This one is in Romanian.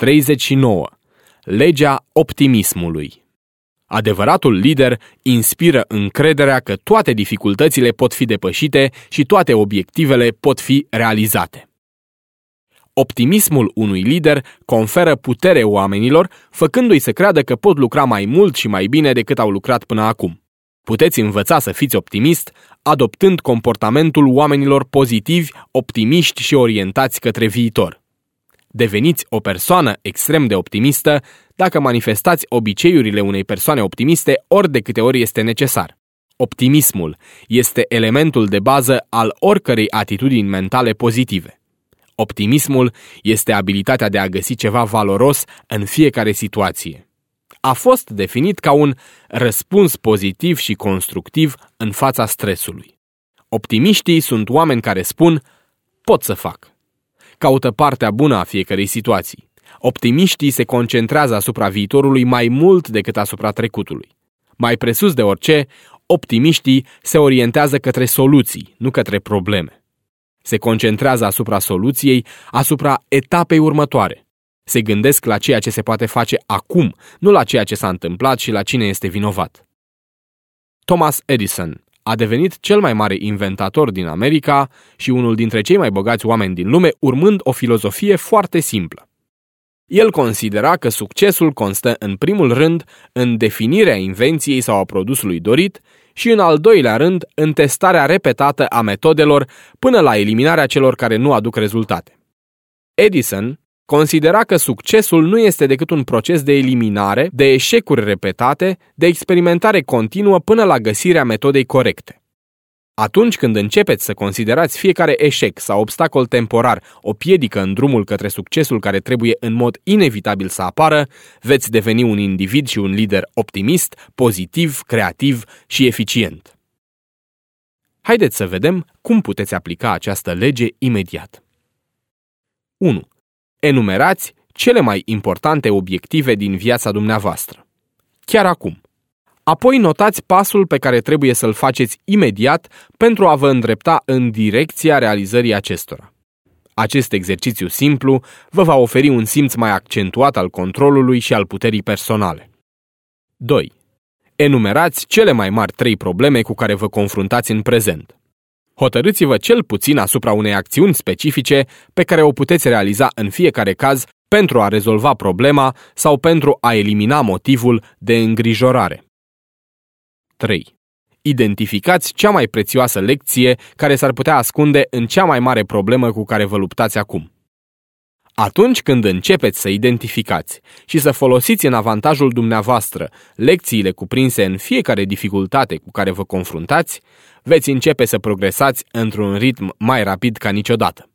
39. Legea optimismului Adevăratul lider inspiră încrederea că toate dificultățile pot fi depășite și toate obiectivele pot fi realizate. Optimismul unui lider conferă putere oamenilor, făcându-i să creadă că pot lucra mai mult și mai bine decât au lucrat până acum. Puteți învăța să fiți optimist adoptând comportamentul oamenilor pozitivi, optimiști și orientați către viitor. Deveniți o persoană extrem de optimistă dacă manifestați obiceiurile unei persoane optimiste ori de câte ori este necesar. Optimismul este elementul de bază al oricărei atitudini mentale pozitive. Optimismul este abilitatea de a găsi ceva valoros în fiecare situație. A fost definit ca un răspuns pozitiv și constructiv în fața stresului. Optimiștii sunt oameni care spun, pot să fac. Caută partea bună a fiecărei situații. Optimiștii se concentrează asupra viitorului mai mult decât asupra trecutului. Mai presus de orice, optimiștii se orientează către soluții, nu către probleme. Se concentrează asupra soluției, asupra etapei următoare. Se gândesc la ceea ce se poate face acum, nu la ceea ce s-a întâmplat și la cine este vinovat. Thomas Edison a devenit cel mai mare inventator din America și unul dintre cei mai bogați oameni din lume, urmând o filozofie foarte simplă. El considera că succesul constă în primul rând în definirea invenției sau a produsului dorit și în al doilea rând în testarea repetată a metodelor până la eliminarea celor care nu aduc rezultate. Edison considera că succesul nu este decât un proces de eliminare, de eșecuri repetate, de experimentare continuă până la găsirea metodei corecte. Atunci când începeți să considerați fiecare eșec sau obstacol temporar o piedică în drumul către succesul care trebuie în mod inevitabil să apară, veți deveni un individ și un lider optimist, pozitiv, creativ și eficient. Haideți să vedem cum puteți aplica această lege imediat. 1 enumerați cele mai importante obiective din viața dumneavoastră. Chiar acum. Apoi notați pasul pe care trebuie să-l faceți imediat pentru a vă îndrepta în direcția realizării acestora. Acest exercițiu simplu vă va oferi un simț mai accentuat al controlului și al puterii personale. 2. Enumerați cele mai mari trei probleme cu care vă confruntați în prezent. Hotărâți-vă cel puțin asupra unei acțiuni specifice pe care o puteți realiza în fiecare caz pentru a rezolva problema sau pentru a elimina motivul de îngrijorare. 3. Identificați cea mai prețioasă lecție care s-ar putea ascunde în cea mai mare problemă cu care vă luptați acum. Atunci când începeți să identificați și să folosiți în avantajul dumneavoastră lecțiile cuprinse în fiecare dificultate cu care vă confruntați, veți începe să progresați într-un ritm mai rapid ca niciodată.